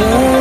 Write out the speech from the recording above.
turn